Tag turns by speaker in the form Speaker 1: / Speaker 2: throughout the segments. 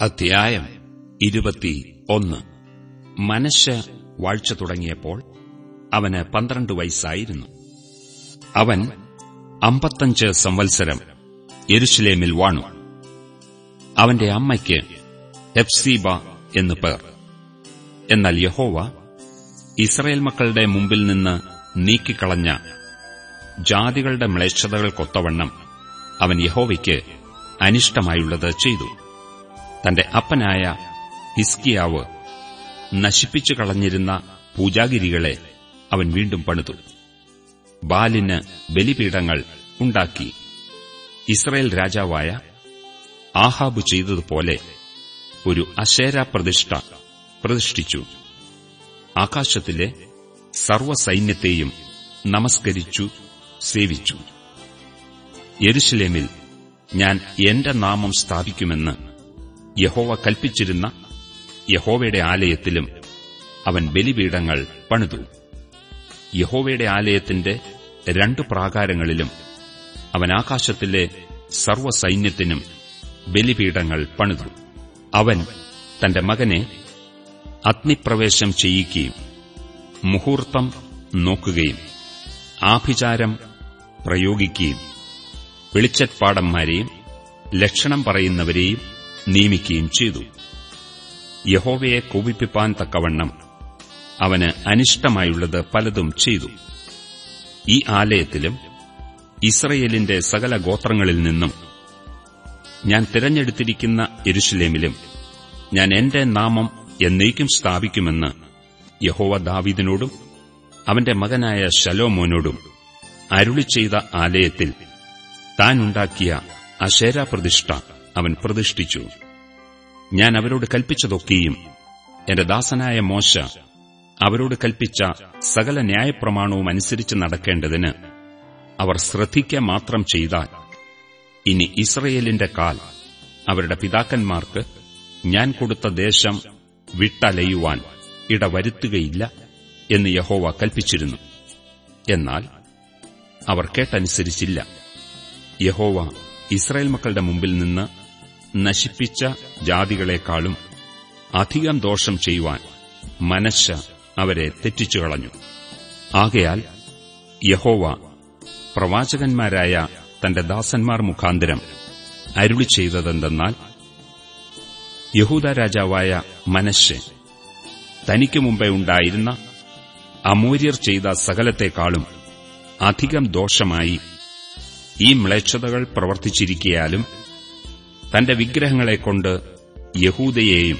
Speaker 1: അധ്യായം ഇരുപത്തി ഒന്ന് മനശ്ശ വാഴ്ച തുടങ്ങിയപ്പോൾ അവന് പന്ത്രണ്ട് വയസ്സായിരുന്നു. അവൻ അമ്പത്തഞ്ച് സംവത്സരം എരുഷലേമിൽ വാണു. അവന്റെ അമ്മയ്ക്ക് എഫ്സീബ എന്നു പേർ. എന്നാൽ യഹോവ ഇസ്രയേൽ മക്കളുടെ മുമ്പിൽ നിന്ന് നീക്കിക്കളഞ്ഞ ജാതികളുടെ മ്ലേച്ഛതകൾക്കൊത്തവണ്ണം അവൻ യഹോവയ്ക്ക് അനിഷ്ടമായുള്ളത് ചെയ്തു. തന്റെ അപ്പനായ ഹിസ്കിയാവ് നശിപ്പിച്ചു കളഞ്ഞിരുന്ന പൂജാഗിരികളെ അവൻ വീണ്ടും പണിതു. ബാലിന് ബലിപീഠങ്ങൾ ഉണ്ടാക്കി. ഇസ്രയേൽ രാജാവായ ആഹാബ് ചെയ്തതുപോലെ ഒരു അശേര പ്രതിഷ്ഠ പ്രതിഷ്ഠിച്ചു. ആകാശത്തിലെ സർവസൈന്യത്തെയും നമസ്കരിച്ചു സേവിച്ചു. യെരുഷലേമിൽ ഞാൻ എന്റെ നാമം സ്ഥാപിക്കുമെന്ന് യഹോവ കൽപ്പിച്ചിരുന്ന യഹോവയുടെ ആലയത്തിലും അവൻ ബലിപീഠങ്ങൾ പണിതു. യഹോവയുടെ ആലയത്തിന്റെ രണ്ടു പ്രാകാരങ്ങളിലും അവൻ ആകാശത്തിലെ സർവസൈന്യത്തിനും ബലിപീഠങ്ങൾ പണിതു. അവൻ തന്റെ മകനെ അഗ്നിപ്രവേശം ചെയ്യിക്കുകയും മുഹൂർത്തം നോക്കുകയും ആഭിചാരം പ്രയോഗിക്കുകയും വെളിച്ചപ്പാടന്മാരെയും ലക്ഷണം പറയുന്നവരെയും നിയമിക്കുകയും ചെയ്തു. യഹോവയെ കോപിപ്പിപ്പാൻ തക്കവണ്ണം അവന് അനിഷ്ടമായുള്ളത് പലതും ചെയ്തു. ഈ ആലയത്തിലും ഇസ്രയേലിന്റെ സകല ഗോത്രങ്ങളിൽ നിന്നും ഞാൻ തിരഞ്ഞെടുത്തിരിക്കുന്ന എരുഷലേമിലും ഞാൻ എന്റെ നാമം എന്നേക്കും സ്ഥാപിക്കുമെന്ന് യഹോവ ദാവീദിനോടും അവന്റെ മകനായ ശലോമോനോടും അരുളി ചെയ്ത ആലയത്തിൽ താൻ ഉണ്ടാക്കിയ അശേര പ്രതിഷ്ഠ അവൻ പ്രതിഷ്ഠിച്ചു. ഞാൻ അവരോട് കൽപ്പിച്ചതൊക്കെയും എന്റെ ദാസനായ മോശ അവരോട് കൽപ്പിച്ച സകല ന്യായപ്രമാണവും അനുസരിച്ച് നടക്കേണ്ടതിന് അവർ ശ്രദ്ധിക്ക മാത്രം ചെയ്താൽ ഇനി ഇസ്രയേലിന്റെ കാൽ അവരുടെ പിതാക്കന്മാർക്ക് ഞാൻ കൊടുത്ത ദേശം വിട്ടലയുവാൻ ഇടവരുത്തുകയില്ല എന്ന് യഹോവ കൽപ്പിച്ചിരുന്നു. എന്നാൽ അവർ കേട്ടനുസരിച്ചില്ല. യഹോവ ഇസ്രായേൽ മക്കളുടെ മുമ്പിൽ നിന്ന് നശിപ്പിച്ച ജാതികളെക്കാളും അധികം ദോഷം ചെയ്യുവാൻ മനശ്ശ അവരെ തെറ്റിച്ചു കളഞ്ഞു. ആകയാൽ യഹോവ പ്രവാചകന്മാരായ തന്റെ ദാസന്മാർ മുഖാന്തരം അരുളി ചെയ്തതെന്തെന്നാൽ യഹൂദ രാജാവായ മനശ്ശെ തനിക്ക് മുമ്പേ ഉണ്ടായിരുന്ന അമൂര്യർ ചെയ്ത സകലത്തെക്കാളും അധികം ദോഷമായി ഈ മ്ലേച്ഛതകൾ പ്രവർത്തിച്ചിരിക്കയാലും തന്റെ വിഗ്രഹങ്ങളെക്കൊണ്ട് യഹൂദയെയും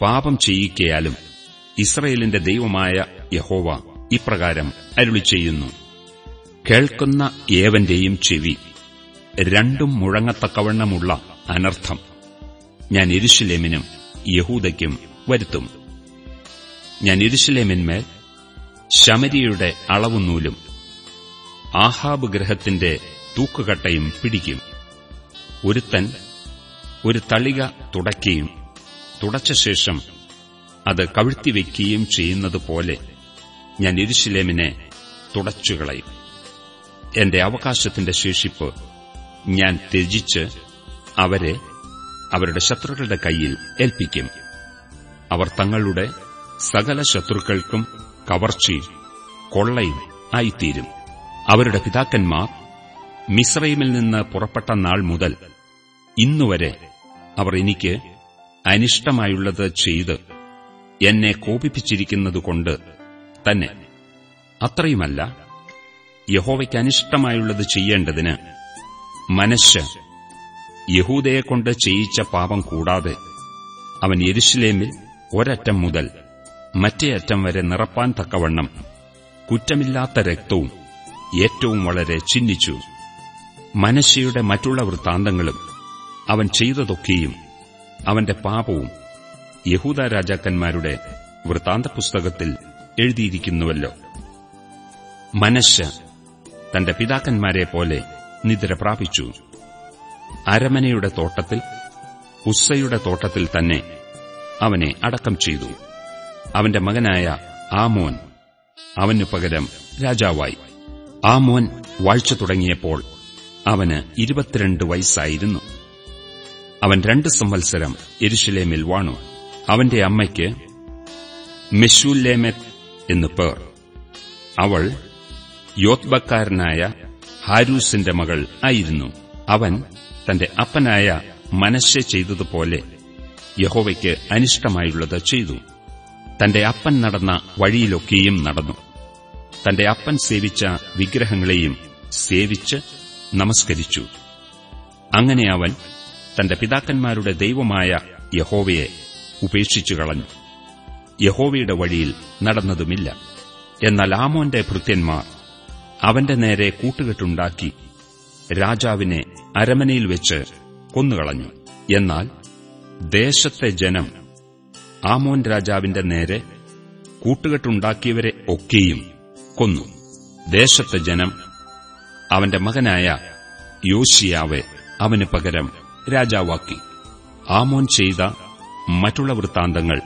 Speaker 1: പാപം ചെയ്യിക്കയാലും ഇസ്രയേലിന്റെ ദൈവമായ യഹോവ ഇപ്രകാരം അരുളി ചെയ്യുന്നു കേൾക്കുന്ന ഏവന്റെയും ചെവി രണ്ടും മുഴങ്ങത്തക്കവണ്ണമുള്ള അനർത്ഥം ഞാൻ ഇരുശിലേമിനും യഹൂദയ്ക്കും വരുത്തും. ഞാൻ ഇരുശിലേമിന്മേൽ ശമരിയുടെ അളവുനൂലും ആഹാബ് ഗ്രഹത്തിന്റെ തൂക്കുകട്ടയും പിടിക്കും. ഒരുത്തൻ ഒരു തളിക തുടയ്ക്കുകയും തുടച്ച ശേഷം അത് കവിഴ്ത്തിവെക്കുകയും ചെയ്യുന്നത് പോലെ ഞാൻ ഇരുശിലേമിനെ തുടച്ചുകളയും. എന്റെ അവകാശത്തിന്റെ ശേഷിപ്പ് ഞാൻ ത്യജിച്ച് അവരെ അവരുടെ ശത്രുക്കളുടെ കയ്യിൽ ഏൽപ്പിക്കും. അവർ തങ്ങളുടെ സകല ശത്രുക്കൾക്കും കവർച്ചയും കൊള്ളയും ആയിത്തീരും. അവരുടെ പിതാക്കന്മാർ മിശ്രൈമിൽ നിന്ന് പുറപ്പെട്ട നാൾ മുതൽ ഇന്നുവരെ അവർ എനിക്ക് അനിഷ്ടമായുള്ളത് ചെയ്ത് എന്നെ കോപിപ്പിച്ചിരിക്കുന്നതുകൊണ്ട് തന്നെ. അത്രയുമല്ല യഹോവയ്ക്ക് അനിഷ്ടമായുള്ളത് ചെയ്യേണ്ടതിന് മനസ്സ് യഹൂദയെക്കൊണ്ട് ചെയ്യിച്ച പാപം കൂടാതെ അവൻ യെരുഷലേമിൽ ഒരറ്റം മുതൽ മറ്റേ അറ്റം വരെ നിറപ്പാൻ തക്കവണ്ണം കുറ്റമില്ലാത്ത രക്തവും ഏറ്റവും വളരെ ചിഹ്നിച്ചു മനശ്ശയുടെ മറ്റുള്ള വൃത്താന്തങ്ങളും അവൻ ചെയ്തതൊക്കെയും അവന്റെ പാപവും യഹൂദ രാജാക്കന്മാരുടെ വൃത്താന്ത പുസ്തകത്തിൽ എഴുതിയിരിക്കുന്നുവല്ലോ. മനശ്ശ തന്റെ പിതാക്കന്മാരെ പോലെ നിദ്ര പ്രാപിച്ചു. അരമനയുടെ തോട്ടത്തിൽ ഉസ്സയുടെ തോട്ടത്തിൽ തന്നെ അവനെ അടക്കം ചെയ്തു. അവന്റെ മകനായ ആമോൻ അവനു പകരം രാജാവായി. ആമോൻ വാഴ്ച തുടങ്ങിയപ്പോൾ അവന് ഇരുപത്തിരണ്ട് വയസ്സായിരുന്നു. അവൻ രണ്ട് സംവത്സരം എരുഷലേമിൽ വാണു. അവന്റെ അമ്മയ്ക്ക് മെഷൂലേമെത് എന്നു പേർ. അവൾ യോത്ബക്കാരനായ ഹാരൂസിന്റെ മകൾ ആയിരുന്നു. അവൻ തന്റെ അപ്പനായ മനശ്ശെ ചെയ്തതുപോലെ യഹോവയ്ക്ക് അനിഷ്ടമായുള്ളത് ചെയ്തു. തന്റെ അപ്പൻ നടന്ന വഴിയിലൊക്കെയും നടന്നു. തന്റെ അപ്പൻ സേവിച്ച വിഗ്രഹങ്ങളെയും സേവിച്ച് നമസ്കരിച്ചു. അങ്ങനെ അവൻ തന്റെ പിതാക്കന്മാരുടെ ദൈവമായ യഹോവയെ ഉപേക്ഷിച്ചു കളഞ്ഞു. യഹോവയുടെ വഴിയിൽ നടന്നതുമില്ല. എന്നാൽ ആമോന്റെ ഭൃത്യന്മാർ അവന്റെ നേരെ കൂട്ടുകെട്ടുണ്ടാക്കി രാജാവിനെ അരമനയിൽ വെച്ച് കൊന്നുകളഞ്ഞു. എന്നാൽ ദേശത്തെ ജനം ആമോൻ രാജാവിന്റെ നേരെ കൂട്ടുകെട്ടുണ്ടാക്കിയവരെ ഒക്കെയും കൊന്നു. ദേശത്തെ ജനം അവന്റെ മകനായ യോശിയാവെ അവന് പകരം രാജാവാക്കി. ആമോൻ ചെയ്ത മറ്റുള്ള വൃത്താന്തങ്ങൾ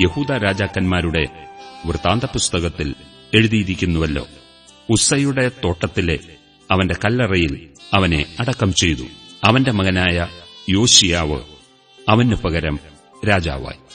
Speaker 1: യഹൂദ രാജാക്കന്മാരുടെ വൃത്താന്ത പുസ്തകത്തിൽ എഴുതിയിരിക്കുന്നുവല്ലോ. ഉസ്സയുടെ തോട്ടത്തിലെ അവന്റെ കല്ലറയിൽ അവനെ അടക്കം ചെയ്തു. അവന്റെ മകനായ യോശിയാവ് അവന് പകരം രാജാവായി.